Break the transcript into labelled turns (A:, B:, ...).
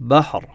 A: بحر.